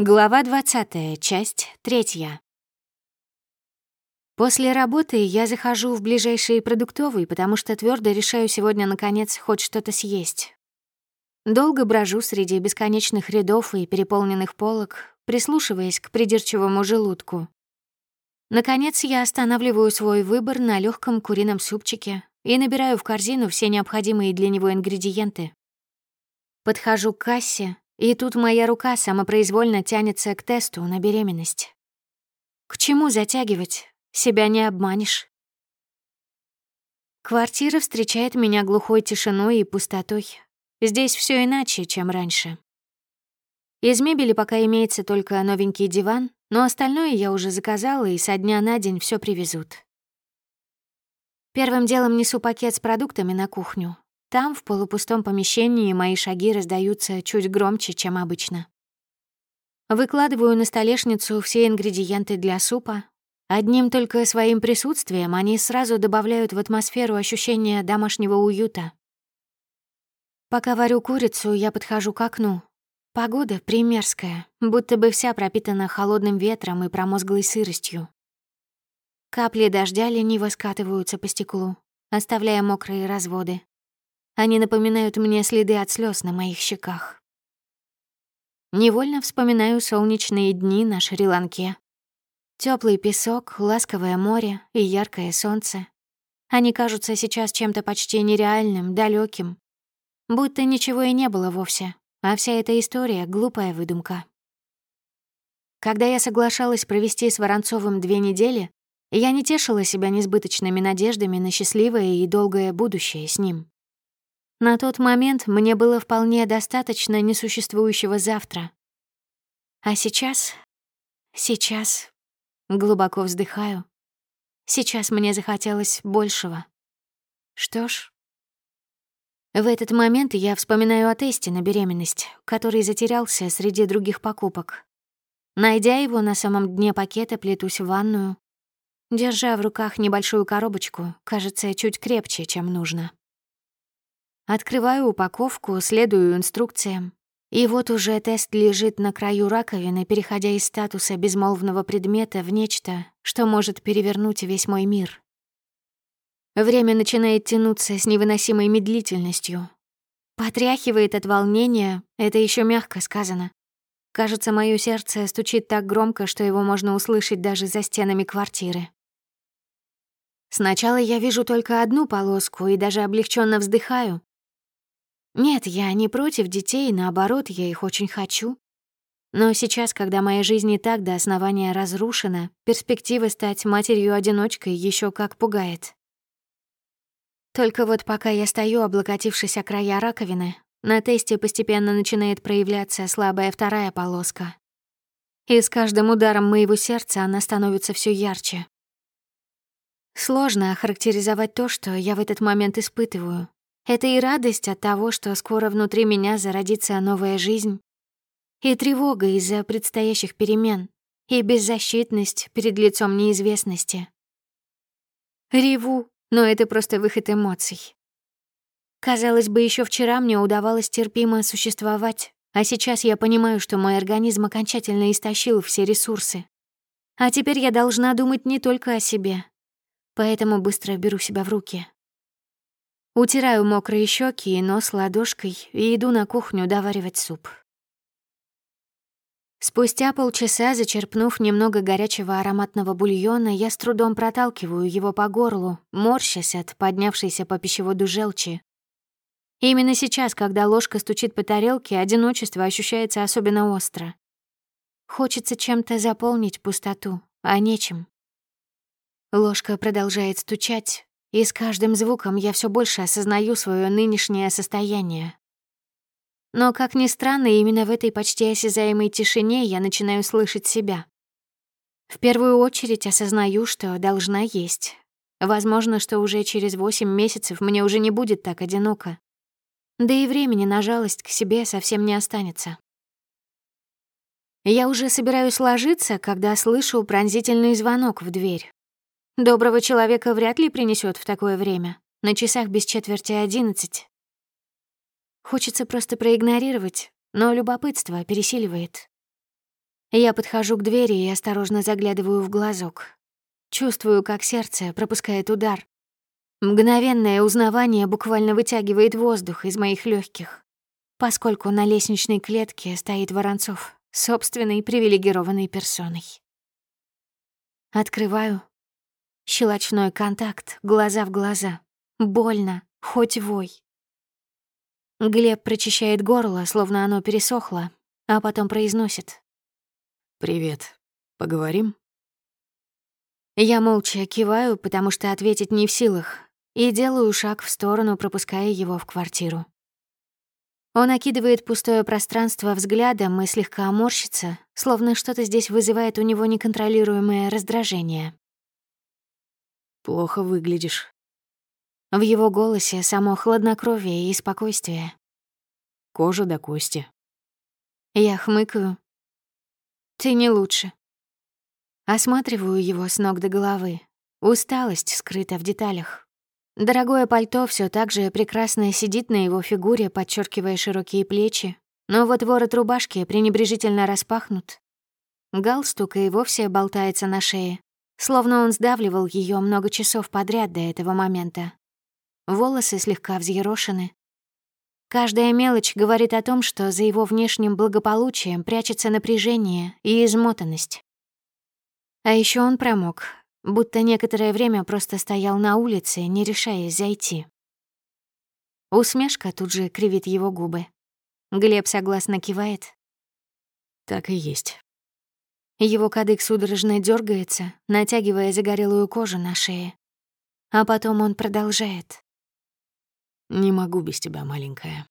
Глава 20, часть 3. После работы я захожу в ближайший продуктовый, потому что твердо решаю сегодня, наконец, хоть что-то съесть. Долго брожу среди бесконечных рядов и переполненных полок, прислушиваясь к придирчивому желудку. Наконец, я останавливаю свой выбор на легком курином супчике и набираю в корзину все необходимые для него ингредиенты. Подхожу к кассе, и тут моя рука самопроизвольно тянется к тесту на беременность. К чему затягивать? Себя не обманешь. Квартира встречает меня глухой тишиной и пустотой. Здесь все иначе, чем раньше. Из мебели пока имеется только новенький диван, но остальное я уже заказала, и со дня на день все привезут. Первым делом несу пакет с продуктами на кухню, там, в полупустом помещении, мои шаги раздаются чуть громче, чем обычно. Выкладываю на столешницу все ингредиенты для супа. Одним только своим присутствием они сразу добавляют в атмосферу ощущение домашнего уюта. Пока варю курицу, я подхожу к окну. Погода примерская, будто бы вся пропитана холодным ветром и промозглой сыростью. Капли дождя лениво скатываются по стеклу, оставляя мокрые разводы. Они напоминают мне следы от слез на моих щеках. Невольно вспоминаю солнечные дни на Шри-Ланке. Теплый песок, ласковое море и яркое солнце. Они кажутся сейчас чем-то почти нереальным, далеким, Будто ничего и не было вовсе, а вся эта история — глупая выдумка. Когда я соглашалась провести с Воронцовым две недели, я не тешила себя несбыточными надеждами на счастливое и долгое будущее с ним. На тот момент мне было вполне достаточно несуществующего завтра. А сейчас... Сейчас... Глубоко вздыхаю. Сейчас мне захотелось большего. Что ж... В этот момент я вспоминаю о тесте на беременность, который затерялся среди других покупок. Найдя его на самом дне пакета, плетусь в ванную. Держа в руках небольшую коробочку, кажется, чуть крепче, чем нужно. Открываю упаковку, следую инструкциям. И вот уже тест лежит на краю раковины, переходя из статуса безмолвного предмета в нечто, что может перевернуть весь мой мир. Время начинает тянуться с невыносимой медлительностью. Потряхивает от волнения, это еще мягко сказано. Кажется, мое сердце стучит так громко, что его можно услышать даже за стенами квартиры. Сначала я вижу только одну полоску и даже облегченно вздыхаю, нет, я не против детей, наоборот, я их очень хочу. Но сейчас, когда моя жизнь и так до основания разрушена, перспектива стать матерью-одиночкой еще как пугает. Только вот пока я стою, облокотившись о края раковины, на тесте постепенно начинает проявляться слабая вторая полоска. И с каждым ударом моего сердца она становится все ярче. Сложно охарактеризовать то, что я в этот момент испытываю, это и радость от того, что скоро внутри меня зародится новая жизнь, и тревога из-за предстоящих перемен, и беззащитность перед лицом неизвестности. Реву, но это просто выход эмоций. Казалось бы, еще вчера мне удавалось терпимо существовать, а сейчас я понимаю, что мой организм окончательно истощил все ресурсы. А теперь я должна думать не только о себе. Поэтому быстро беру себя в руки. Утираю мокрые щеки и нос ладошкой и иду на кухню доваривать суп. Спустя полчаса, зачерпнув немного горячего ароматного бульона, я с трудом проталкиваю его по горлу, морщась от поднявшейся по пищеводу желчи. Именно сейчас, когда ложка стучит по тарелке, одиночество ощущается особенно остро. Хочется чем-то заполнить пустоту, а нечем. Ложка продолжает стучать, и с каждым звуком я все больше осознаю свое нынешнее состояние. Но, как ни странно, именно в этой почти осязаемой тишине я начинаю слышать себя. В первую очередь осознаю, что должна есть. Возможно, что уже через восемь месяцев мне уже не будет так одиноко. Да и времени на жалость к себе совсем не останется. Я уже собираюсь ложиться, когда слышу пронзительный звонок в дверь. Доброго человека вряд ли принесет в такое время. На часах без четверти одиннадцать. Хочется просто проигнорировать, но любопытство пересиливает. Я подхожу к двери и осторожно заглядываю в глазок. Чувствую, как сердце пропускает удар. Мгновенное узнавание буквально вытягивает воздух из моих легких, поскольку на лестничной клетке стоит Воронцов, собственной привилегированной персоной. Открываю. Щелочной контакт, глаза в глаза. Больно, хоть вой. Глеб прочищает горло, словно оно пересохло, а потом произносит. «Привет. Поговорим?» Я молча киваю, потому что ответить не в силах, и делаю шаг в сторону, пропуская его в квартиру. Он окидывает пустое пространство взглядом и слегка морщится, словно что-то здесь вызывает у него неконтролируемое раздражение. «Плохо выглядишь». В его голосе само хладнокровие и спокойствие. Кожа до кости. Я хмыкаю. «Ты не лучше». Осматриваю его с ног до головы. Усталость скрыта в деталях. Дорогое пальто все так же прекрасно сидит на его фигуре, подчеркивая широкие плечи, но вот ворот рубашки пренебрежительно распахнут. Галстук и вовсе болтается на шее, словно он сдавливал ее много часов подряд до этого момента. Волосы слегка взъерошены. Каждая мелочь говорит о том, что за его внешним благополучием прячется напряжение и измотанность. А еще он промок, будто некоторое время просто стоял на улице, не решаясь зайти. Усмешка тут же кривит его губы. Глеб согласно кивает. Так и есть. Его кадык судорожно дергается, натягивая загорелую кожу на шее. А потом он продолжает. «Не могу без тебя, маленькая.